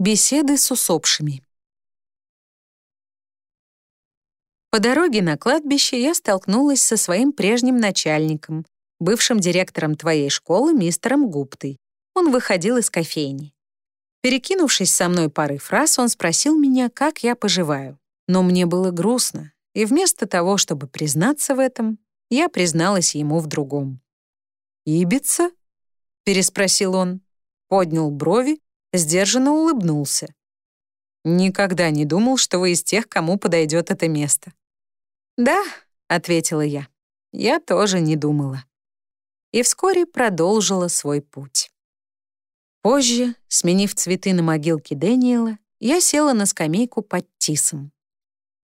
Беседы с усопшими. По дороге на кладбище я столкнулась со своим прежним начальником, бывшим директором твоей школы мистером Гуптой. Он выходил из кофейни. Перекинувшись со мной парой фраз, он спросил меня, как я поживаю. Но мне было грустно, и вместо того, чтобы признаться в этом, я призналась ему в другом. «Ибица?» — переспросил он, поднял брови сдержанно улыбнулся. «Никогда не думал, что вы из тех, кому подойдет это место». «Да», — ответила я, — «я тоже не думала». И вскоре продолжила свой путь. Позже, сменив цветы на могилке Дэниела, я села на скамейку под тисом.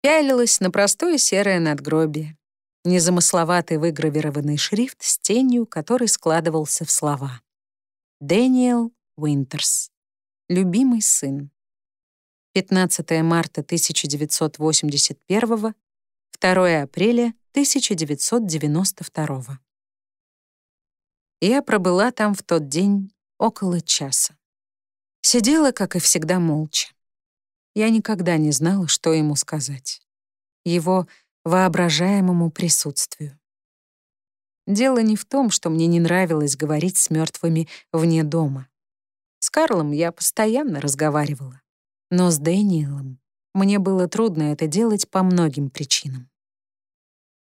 Пялилась на простое серое надгробие, незамысловатый выгравированный шрифт с тенью, который складывался в слова. Дэниел Уинтерс. Любимый сын. 15 марта 1981, 2 апреля 1992. Я пробыла там в тот день около часа. Сидела, как и всегда, молча. Я никогда не знала, что ему сказать. Его воображаемому присутствию. Дело не в том, что мне не нравилось говорить с мертвыми вне дома. С Карлом я постоянно разговаривала. Но с Дэниелом мне было трудно это делать по многим причинам.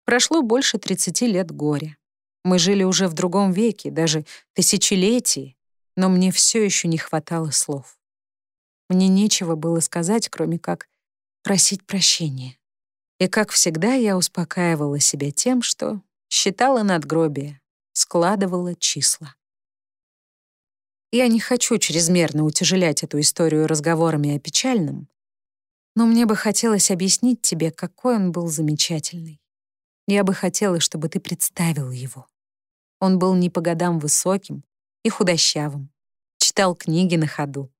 Прошло больше 30 лет горя. Мы жили уже в другом веке, даже тысячелетии, но мне все еще не хватало слов. Мне нечего было сказать, кроме как просить прощения. И, как всегда, я успокаивала себя тем, что считала надгробие, складывала числа. Я не хочу чрезмерно утяжелять эту историю разговорами о печальном, но мне бы хотелось объяснить тебе, какой он был замечательный. Я бы хотела, чтобы ты представил его. Он был не по годам высоким и худощавым, читал книги на ходу.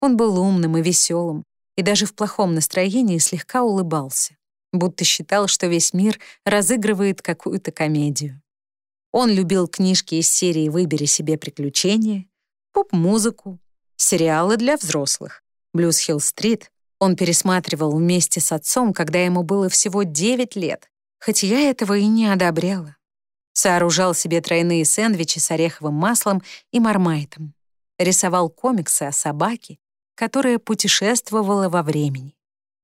Он был умным и веселым, и даже в плохом настроении слегка улыбался, будто считал, что весь мир разыгрывает какую-то комедию. Он любил книжки из серии «Выбери себе приключения», поп-музыку, сериалы для взрослых. «Блюз-Хилл-стрит» он пересматривал вместе с отцом, когда ему было всего 9 лет, хоть я этого и не одобряла. Сооружал себе тройные сэндвичи с ореховым маслом и мармайтом. Рисовал комиксы о собаке, которая путешествовала во времени.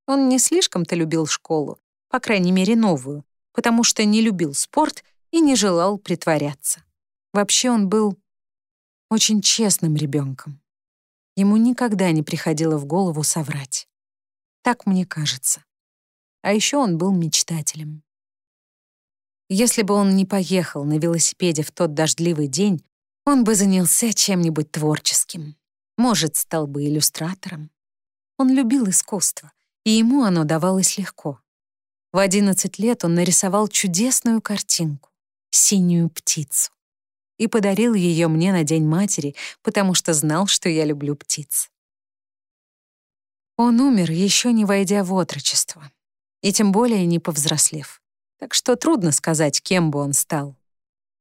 Он не слишком-то любил школу, по крайней мере новую, потому что не любил спорт и не желал притворяться. Вообще он был очень честным ребенком. Ему никогда не приходило в голову соврать. Так мне кажется. А еще он был мечтателем. Если бы он не поехал на велосипеде в тот дождливый день, он бы занялся чем-нибудь творческим. Может, стал бы иллюстратором. Он любил искусство, и ему оно давалось легко. В 11 лет он нарисовал чудесную картинку — синюю птицу и подарил ее мне на День матери, потому что знал, что я люблю птиц. Он умер, еще не войдя в отрочество, и тем более не повзрослев. Так что трудно сказать, кем бы он стал.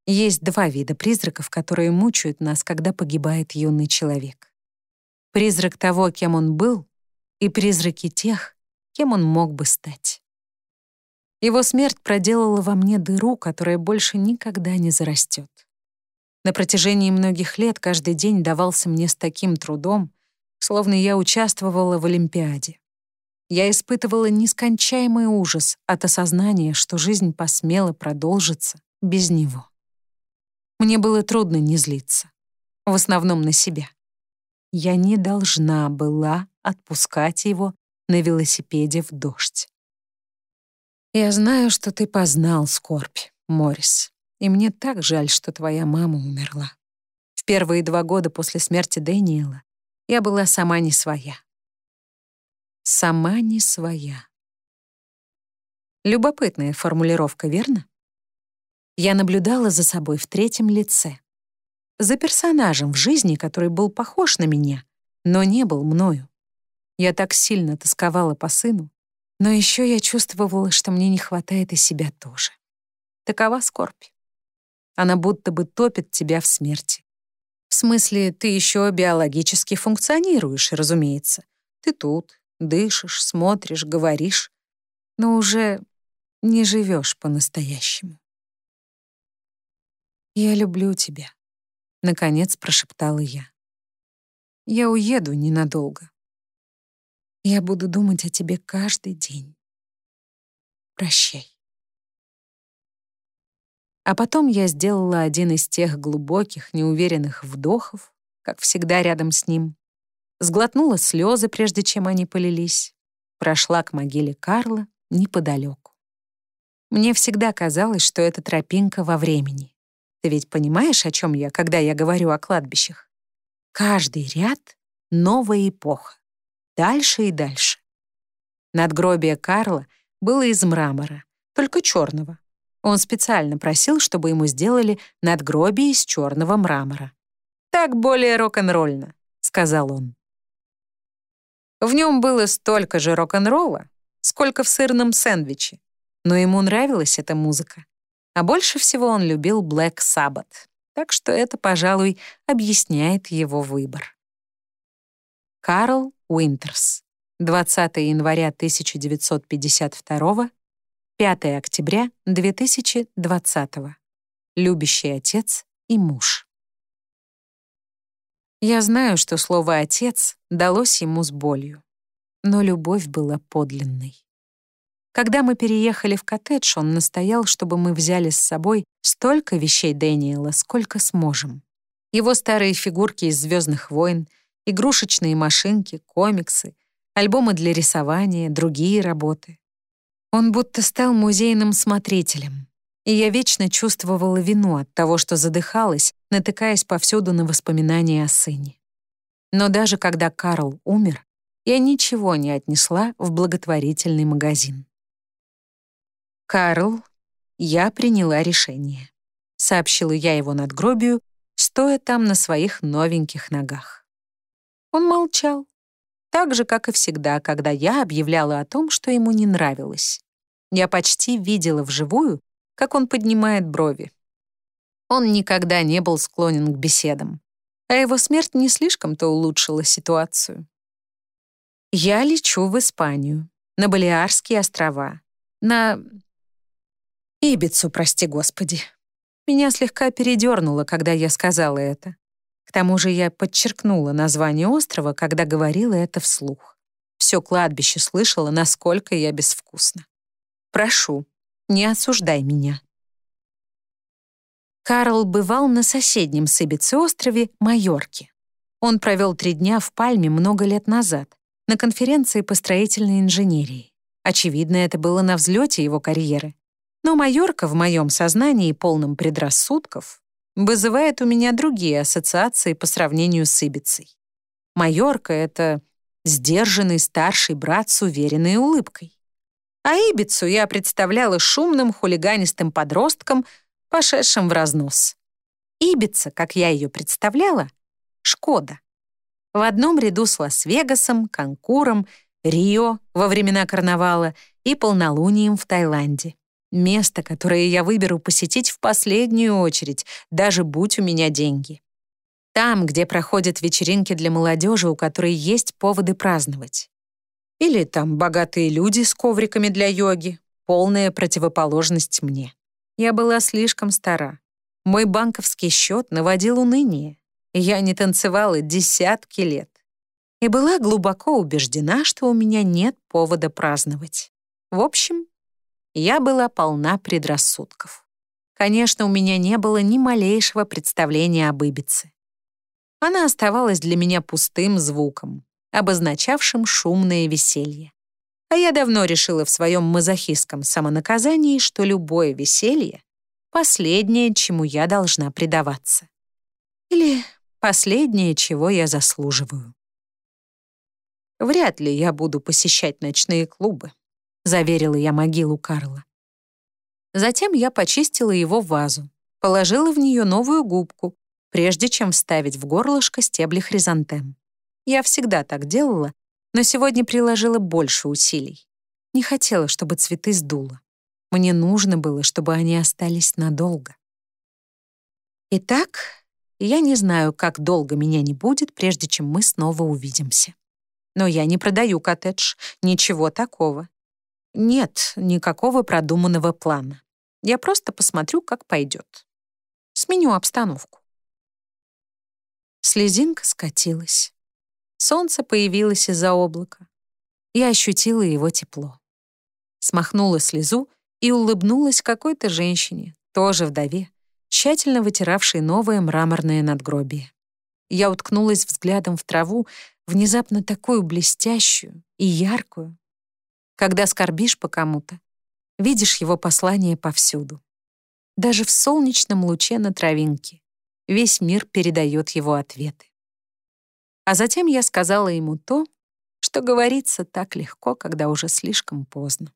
Есть два вида призраков, которые мучают нас, когда погибает юный человек. Призрак того, кем он был, и призраки тех, кем он мог бы стать. Его смерть проделала во мне дыру, которая больше никогда не зарастет на протяжении многих лет каждый день давался мне с таким трудом, словно я участвовала в Олимпиаде. Я испытывала нескончаемый ужас от осознания, что жизнь посмела продолжиться без него. Мне было трудно не злиться, в основном на себя. Я не должна была отпускать его на велосипеде в дождь. Я знаю, что ты познал скорбь, Морис. И мне так жаль, что твоя мама умерла. В первые два года после смерти Дэниела я была сама не своя. Сама не своя. Любопытная формулировка, верно? Я наблюдала за собой в третьем лице. За персонажем в жизни, который был похож на меня, но не был мною. Я так сильно тосковала по сыну, но еще я чувствовала, что мне не хватает и себя тоже. Такова скорбь. Она будто бы топит тебя в смерти. В смысле, ты еще биологически функционируешь, разумеется. Ты тут, дышишь, смотришь, говоришь, но уже не живешь по-настоящему. «Я люблю тебя», — наконец прошептала я. «Я уеду ненадолго. Я буду думать о тебе каждый день. Прощай». А потом я сделала один из тех глубоких, неуверенных вдохов, как всегда рядом с ним, сглотнула слезы, прежде чем они полились, прошла к могиле Карла неподалеку. Мне всегда казалось, что это тропинка во времени. Ты ведь понимаешь, о чем я, когда я говорю о кладбищах? Каждый ряд — новая эпоха. Дальше и дальше. Надгробие Карла было из мрамора, только черного, он специально просил, чтобы ему сделали надгробие из черного мрамора. «Так более рок-н-ролльно», — сказал он. В нем было столько же рок-н-ролла, сколько в сырном сэндвиче, но ему нравилась эта музыка. А больше всего он любил Black Sabbath, так что это, пожалуй, объясняет его выбор. Карл Уинтерс, 20 января 1952 5 октября 2020. Любящий отец и муж. Я знаю, что слово «отец» далось ему с болью, но любовь была подлинной. Когда мы переехали в коттедж, он настоял, чтобы мы взяли с собой столько вещей Дэниела, сколько сможем. Его старые фигурки из «Звездных войн», игрушечные машинки, комиксы, альбомы для рисования, другие работы. Он будто стал музейным смотрителем. И я вечно чувствовала вину от того, что задыхалась, натыкаясь повсюду на воспоминания о сыне. Но даже когда Карл умер, я ничего не отнесла в благотворительный магазин. «Карл, я приняла решение», — сообщила я его надгробию, стоя там на своих новеньких ногах. Он молчал, так же, как и всегда, когда я объявляла о том, что ему не нравилось. Я почти видела вживую, как он поднимает брови. Он никогда не был склонен к беседам, а его смерть не слишком-то улучшила ситуацию. Я лечу в Испанию, на Балиарские острова, на... Ибицу, прости господи. Меня слегка передернуло, когда я сказала это. К тому же я подчеркнула название острова, когда говорила это вслух. Все кладбище слышало, насколько я безвкусна. Прошу, не осуждай меня. Карл бывал на соседнем с Ибице острове Майорке. Он провел три дня в Пальме много лет назад на конференции по строительной инженерии. Очевидно, это было на взлете его карьеры. Но Майорка в моем сознании, полном предрассудков, вызывает у меня другие ассоциации по сравнению с Ибицей. Майорка — это сдержанный старший брат с уверенной улыбкой. А Ибицу я представляла шумным хулиганистым подростком, пошедшим в разнос. Ибица, как я ее представляла, Шкода. В одном ряду с Лас-Вегасом, Канкуром, Рио во времена карнавала и полнолунием в Таиланде. Место, которое я выберу посетить в последнюю очередь, даже будь у меня деньги. Там, где проходят вечеринки для молодежи, у которой есть поводы праздновать. Или там богатые люди с ковриками для йоги. Полная противоположность мне. Я была слишком стара. Мой банковский счет наводил уныние. Я не танцевала десятки лет. И была глубоко убеждена, что у меня нет повода праздновать. В общем, я была полна предрассудков. Конечно, у меня не было ни малейшего представления об Ибице. Она оставалась для меня пустым звуком, обозначавшим шумное веселье. А я давно решила в своем мазохистском самонаказании, что любое веселье — последнее, чему я должна предаваться. Или последнее, чего я заслуживаю. «Вряд ли я буду посещать ночные клубы», — заверила я могилу Карла. Затем я почистила его вазу, положила в нее новую губку, прежде чем вставить в горлышко стебли хризантем. Я всегда так делала, но сегодня приложила больше усилий. Не хотела, чтобы цветы сдуло. Мне нужно было, чтобы они остались надолго. Итак, я не знаю, как долго меня не будет, прежде чем мы снова увидимся. Но я не продаю коттедж, ничего такого. Нет никакого продуманного плана. Я просто посмотрю, как пойдет. Сменю обстановку. Слезинка скатилась. Солнце появилось из-за облака. Я ощутила его тепло. Смахнула слезу и улыбнулась какой-то женщине, тоже вдове, тщательно вытиравшей новое мраморное надгробие. Я уткнулась взглядом в траву, внезапно такую блестящую и яркую. Когда скорбишь по кому-то, видишь его послание повсюду. Даже в солнечном луче на травинке весь мир передает его ответы. А затем я сказала ему то, что говорится так легко, когда уже слишком поздно.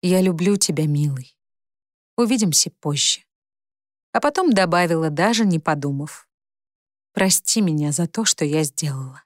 «Я люблю тебя, милый. Увидимся позже». А потом добавила, даже не подумав. «Прости меня за то, что я сделала».